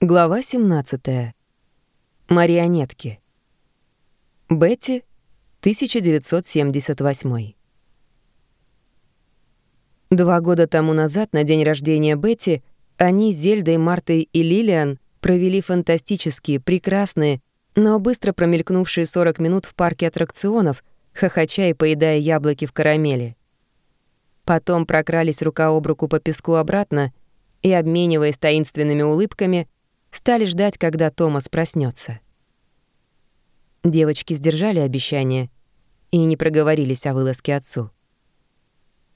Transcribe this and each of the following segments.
Глава 17. Марионетки. Бетти, 1978. Два года тому назад, на день рождения Бетти, они с Зельдой, Мартой и Лилиан провели фантастические, прекрасные, но быстро промелькнувшие 40 минут в парке аттракционов, хохоча и поедая яблоки в карамели. Потом прокрались рука об руку по песку обратно и, обмениваясь таинственными улыбками, стали ждать, когда Томас проснется. Девочки сдержали обещание и не проговорились о вылазке отцу.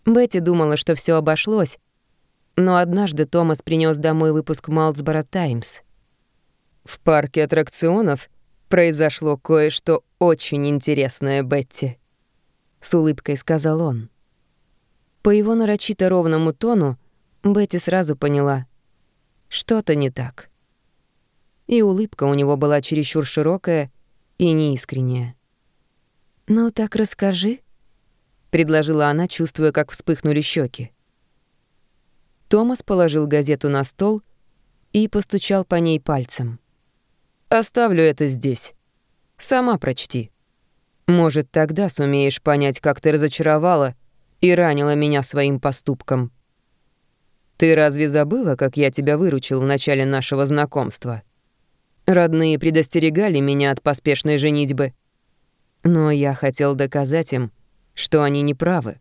Бетти думала, что все обошлось, но однажды Томас принес домой выпуск «Малдсборо Таймс». «В парке аттракционов произошло кое-что очень интересное, Бетти», — с улыбкой сказал он. По его нарочито ровному тону Бетти сразу поняла — что-то не так и улыбка у него была чересчур широкая и неискренняя. «Ну так расскажи», — предложила она, чувствуя, как вспыхнули щеки. Томас положил газету на стол и постучал по ней пальцем. «Оставлю это здесь. Сама прочти. Может, тогда сумеешь понять, как ты разочаровала и ранила меня своим поступком. Ты разве забыла, как я тебя выручил в начале нашего знакомства?» Родные предостерегали меня от поспешной женитьбы. Но я хотел доказать им, что они не правы.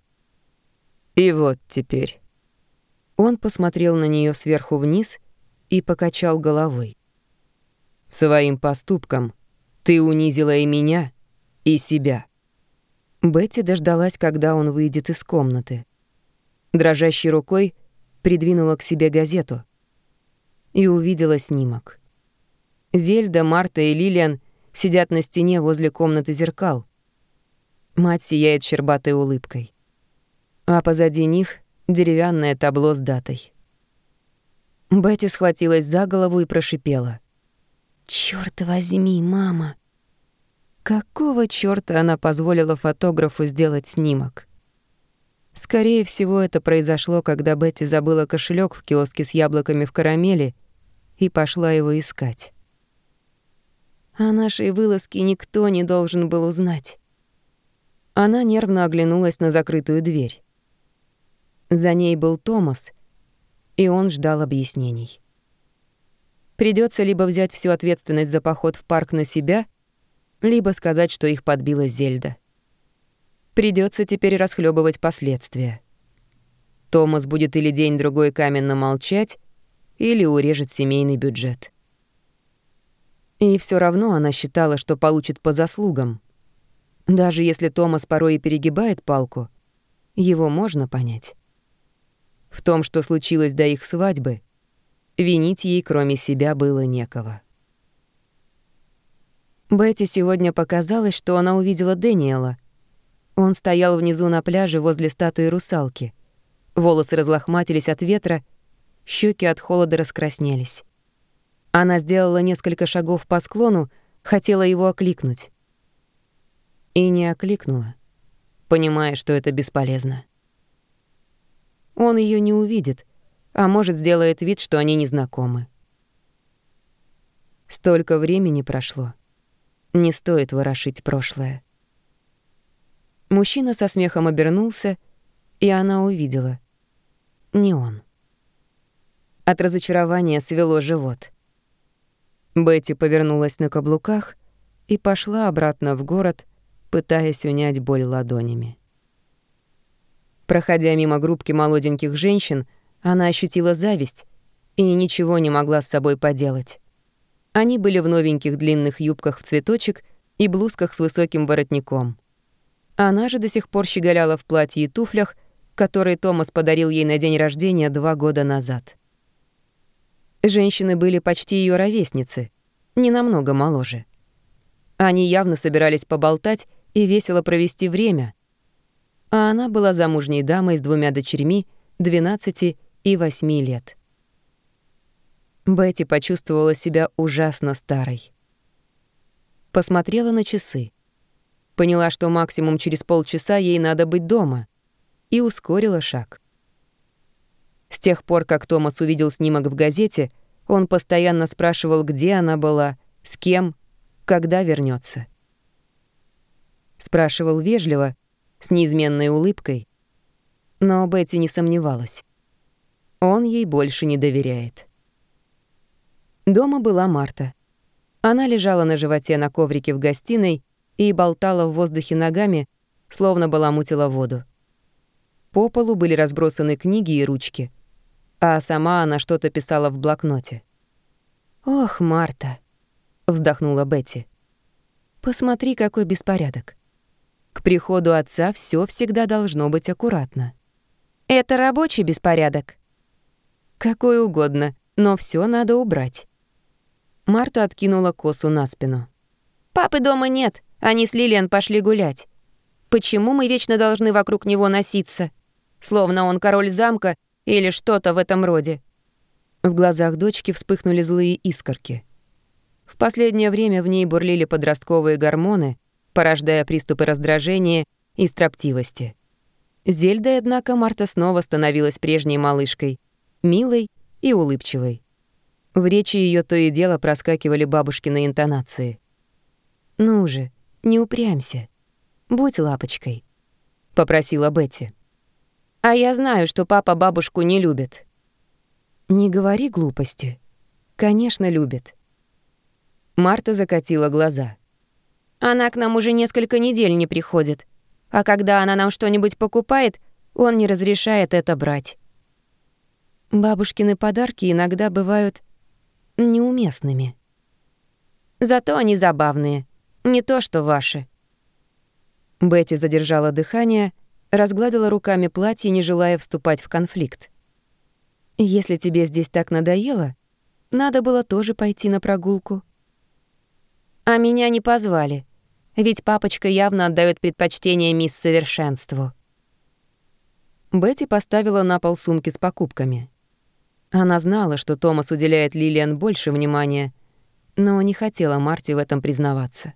И вот теперь. Он посмотрел на нее сверху вниз и покачал головой. Своим поступком ты унизила и меня, и себя. Бетти дождалась, когда он выйдет из комнаты. Дрожащей рукой придвинула к себе газету и увидела снимок. Зельда, Марта и Лилиан сидят на стене возле комнаты зеркал. Мать сияет щербатой улыбкой. А позади них деревянное табло с датой. Бетти схватилась за голову и прошипела. «Чёрт возьми, мама!» Какого чёрта она позволила фотографу сделать снимок? Скорее всего, это произошло, когда Бетти забыла кошелек в киоске с яблоками в карамели и пошла его искать. О нашей вылазке никто не должен был узнать. Она нервно оглянулась на закрытую дверь. За ней был Томас, и он ждал объяснений. Придется либо взять всю ответственность за поход в парк на себя, либо сказать, что их подбила Зельда. Придется теперь расхлебывать последствия. Томас будет или день-другой каменно молчать, или урежет семейный бюджет. И все равно она считала, что получит по заслугам. Даже если Томас порой и перегибает палку, его можно понять. В том, что случилось до их свадьбы, винить ей кроме себя было некого. Бетти сегодня показалось, что она увидела Дэниела. Он стоял внизу на пляже возле статуи русалки. Волосы разлохматились от ветра, щеки от холода раскраснелись. Она сделала несколько шагов по склону, хотела его окликнуть. И не окликнула, понимая, что это бесполезно. Он ее не увидит, а может, сделает вид, что они не знакомы. Столько времени прошло. Не стоит ворошить прошлое. Мужчина со смехом обернулся, и она увидела. Не он. От разочарования свело живот. Бетти повернулась на каблуках и пошла обратно в город, пытаясь унять боль ладонями. Проходя мимо группки молоденьких женщин, она ощутила зависть и ничего не могла с собой поделать. Они были в новеньких длинных юбках в цветочек и блузках с высоким воротником. Она же до сих пор щеголяла в платье и туфлях, которые Томас подарил ей на день рождения два года назад. Женщины были почти ее ровесницы, не намного моложе. Они явно собирались поболтать и весело провести время. А она была замужней дамой с двумя дочерьми 12 и 8 лет. Бетти почувствовала себя ужасно старой. Посмотрела на часы. Поняла, что максимум через полчаса ей надо быть дома, и ускорила шаг. С тех пор, как Томас увидел снимок в газете, Он постоянно спрашивал, где она была, с кем, когда вернется. Спрашивал вежливо, с неизменной улыбкой, но Бетти не сомневалась. Он ей больше не доверяет. Дома была Марта. Она лежала на животе на коврике в гостиной и болтала в воздухе ногами, словно баламутила воду. По полу были разбросаны книги и ручки, а сама она что-то писала в блокноте. «Ох, Марта», — вздохнула Бетти. «Посмотри, какой беспорядок. К приходу отца все всегда должно быть аккуратно». «Это рабочий беспорядок?» «Какой угодно, но все надо убрать». Марта откинула косу на спину. «Папы дома нет, они с Лилиан пошли гулять. Почему мы вечно должны вокруг него носиться? Словно он король замка или что-то в этом роде». В глазах дочки вспыхнули злые искорки. В последнее время в ней бурлили подростковые гормоны, порождая приступы раздражения и строптивости. Зельдой, однако, Марта снова становилась прежней малышкой, милой и улыбчивой. В речи ее то и дело проскакивали бабушкины интонации. «Ну же, не упрямься. Будь лапочкой», — попросила Бетти. «А я знаю, что папа бабушку не любит». «Не говори глупости. Конечно, любит». Марта закатила глаза. «Она к нам уже несколько недель не приходит. А когда она нам что-нибудь покупает, он не разрешает это брать». Бабушкины подарки иногда бывают неуместными. Зато они забавные, не то что ваши. Бетти задержала дыхание, разгладила руками платье, не желая вступать в конфликт. «Если тебе здесь так надоело, надо было тоже пойти на прогулку». «А меня не позвали, ведь папочка явно отдает предпочтение мисс Совершенству». Бетти поставила на пол сумки с покупками. Она знала, что Томас уделяет Лилиан больше внимания, но не хотела Марти в этом признаваться.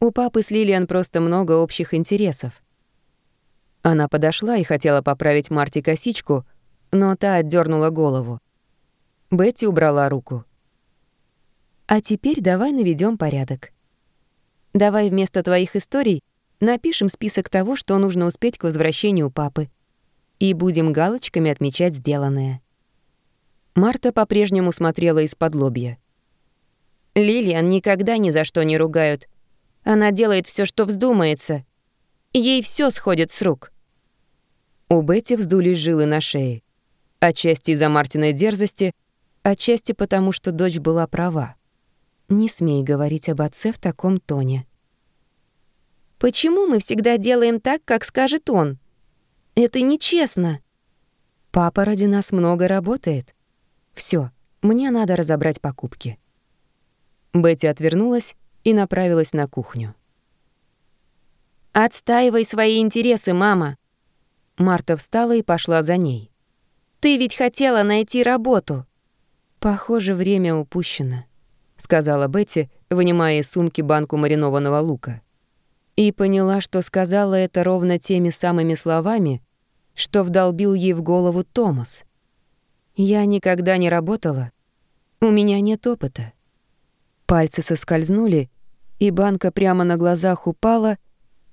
У папы с Лилиан просто много общих интересов. Она подошла и хотела поправить Марти косичку, но та отдернула голову. Бетти убрала руку. «А теперь давай наведем порядок. Давай вместо твоих историй напишем список того, что нужно успеть к возвращению папы, и будем галочками отмечать сделанное». Марта по-прежнему смотрела из-под лобья. «Лилиан никогда ни за что не ругают. Она делает все, что вздумается. Ей все сходит с рук». У Бетти вздулись жилы на шее. Отчасти из-за Мартиной дерзости, отчасти потому, что дочь была права. Не смей говорить об отце в таком тоне. «Почему мы всегда делаем так, как скажет он? Это нечестно». «Папа ради нас много работает. Все, мне надо разобрать покупки». Бетти отвернулась и направилась на кухню. «Отстаивай свои интересы, мама!» Марта встала и пошла за ней. «Ты ведь хотела найти работу!» «Похоже, время упущено», — сказала Бетти, вынимая из сумки банку маринованного лука. И поняла, что сказала это ровно теми самыми словами, что вдолбил ей в голову Томас. Я никогда не работала. У меня нет опыта. Пальцы соскользнули, и банка прямо на глазах упала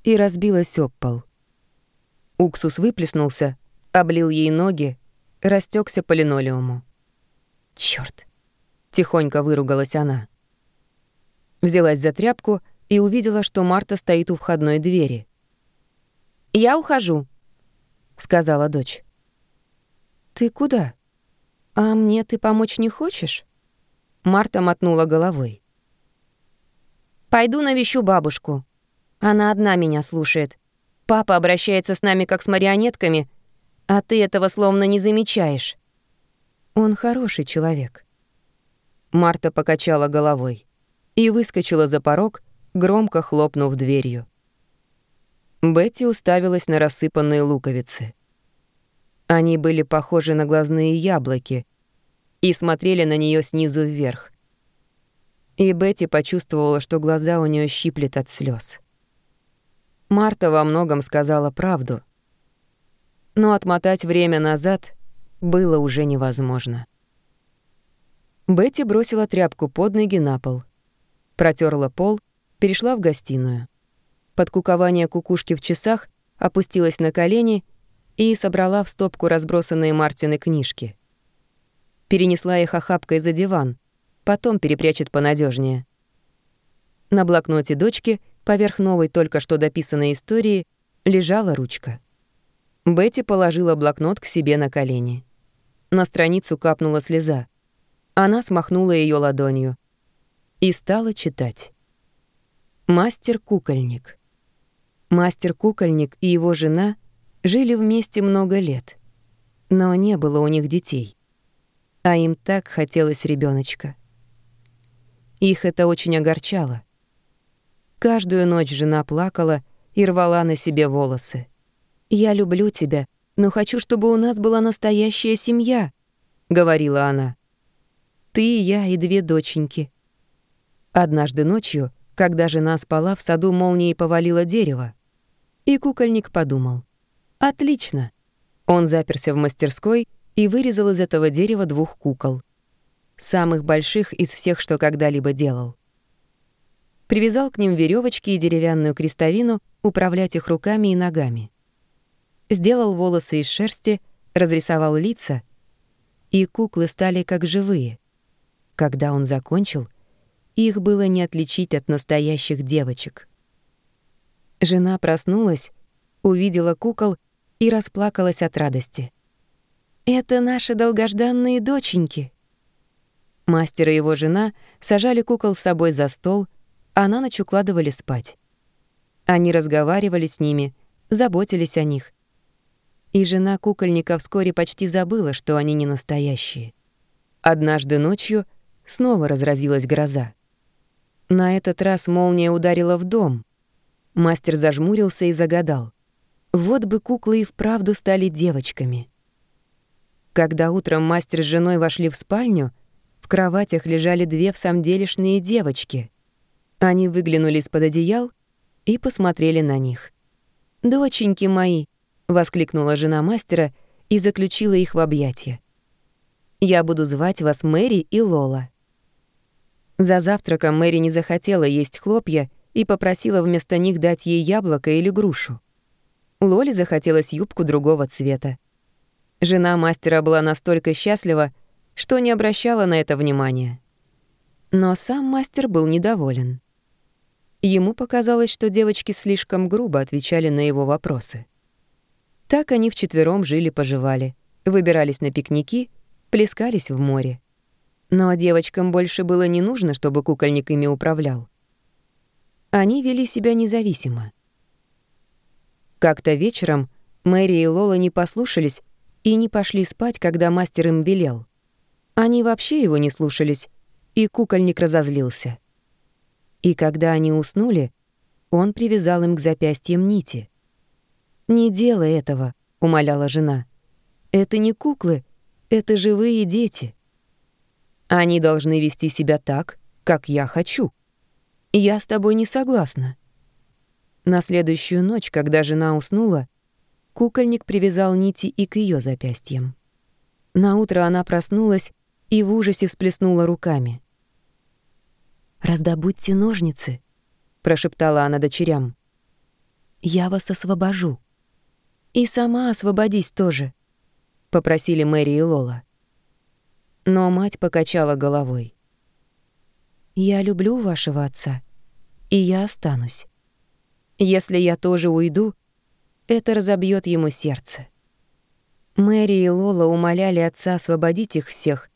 и разбилась об пол. Уксус выплеснулся, облил ей ноги, растекся по линолеуму. Чёрт! Тихонько выругалась она. Взялась за тряпку и увидела, что Марта стоит у входной двери. «Я ухожу», — сказала дочь. «Ты куда?» «А мне ты помочь не хочешь?» Марта мотнула головой. «Пойду навещу бабушку. Она одна меня слушает. Папа обращается с нами как с марионетками, а ты этого словно не замечаешь». «Он хороший человек». Марта покачала головой и выскочила за порог, громко хлопнув дверью. Бетти уставилась на рассыпанные луковицы. Они были похожи на глазные яблоки и смотрели на нее снизу вверх. И Бетти почувствовала, что глаза у нее щиплет от слез. Марта во многом сказала правду, но отмотать время назад было уже невозможно. Бетти бросила тряпку под ноги на пол. Протерла пол, перешла в гостиную. Под кукование кукушки в часах опустилась на колени и собрала в стопку разбросанные Мартины книжки. Перенесла их охапкой за диван, потом перепрячет понадежнее. На блокноте дочки, поверх новой только что дописанной истории, лежала ручка. Бетти положила блокнот к себе на колени. На страницу капнула слеза. Она смахнула ее ладонью и стала читать. Мастер-кукольник. Мастер-кукольник и его жена жили вместе много лет, но не было у них детей. А им так хотелось ребеночка. Их это очень огорчало. Каждую ночь жена плакала и рвала на себе волосы. «Я люблю тебя, но хочу, чтобы у нас была настоящая семья», — говорила она. «Ты, я и две доченьки». Однажды ночью, когда жена спала, в саду молнией повалило дерево. И кукольник подумал. «Отлично!» Он заперся в мастерской и вырезал из этого дерева двух кукол. Самых больших из всех, что когда-либо делал. Привязал к ним веревочки и деревянную крестовину, управлять их руками и ногами. Сделал волосы из шерсти, разрисовал лица, и куклы стали как живые. Когда он закончил, их было не отличить от настоящих девочек. Жена проснулась, увидела кукол и расплакалась от радости. «Это наши долгожданные доченьки!» Мастер и его жена сажали кукол с собой за стол, а на ночь укладывали спать. Они разговаривали с ними, заботились о них. И жена кукольника вскоре почти забыла, что они не настоящие. Однажды ночью снова разразилась гроза. На этот раз молния ударила в дом. Мастер зажмурился и загадал. Вот бы куклы и вправду стали девочками. Когда утром мастер с женой вошли в спальню, в кроватях лежали две всамделишные девочки. Они выглянули из-под одеял и посмотрели на них. «Доченьки мои!» — воскликнула жена мастера и заключила их в объятия. «Я буду звать вас Мэри и Лола». За завтраком Мэри не захотела есть хлопья и попросила вместо них дать ей яблоко или грушу. Лоле захотелось юбку другого цвета. Жена мастера была настолько счастлива, что не обращала на это внимания. Но сам мастер был недоволен. Ему показалось, что девочки слишком грубо отвечали на его вопросы. Так они вчетвером жили-поживали, выбирались на пикники, плескались в море. Но девочкам больше было не нужно, чтобы кукольник ими управлял. Они вели себя независимо. Как-то вечером Мэри и Лола не послушались и не пошли спать, когда мастер им велел. Они вообще его не слушались, и кукольник разозлился. И когда они уснули, он привязал им к запястьям нити. «Не делай этого», — умоляла жена. «Это не куклы, это живые дети». Они должны вести себя так, как я хочу. Я с тобой не согласна. На следующую ночь, когда жена уснула, кукольник привязал нити и к ее запястьям. На утро она проснулась и в ужасе всплеснула руками. «Раздобудьте ножницы», — прошептала она дочерям. «Я вас освобожу». «И сама освободись тоже», — попросили Мэри и Лола. Но мать покачала головой. «Я люблю вашего отца, и я останусь. Если я тоже уйду, это разобьет ему сердце». Мэри и Лола умоляли отца освободить их всех,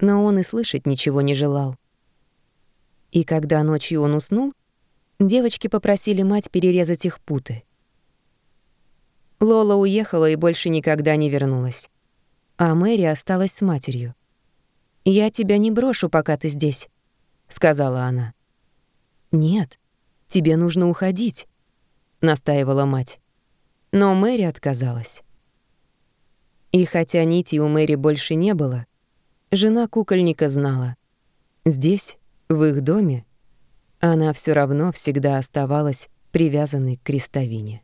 но он и слышать ничего не желал. И когда ночью он уснул, девочки попросили мать перерезать их путы. Лола уехала и больше никогда не вернулась. А Мэри осталась с матерью. «Я тебя не брошу, пока ты здесь», — сказала она. «Нет, тебе нужно уходить», — настаивала мать. Но Мэри отказалась. И хотя нити у Мэри больше не было, жена кукольника знала. Здесь, в их доме, она все равно всегда оставалась привязанной к крестовине.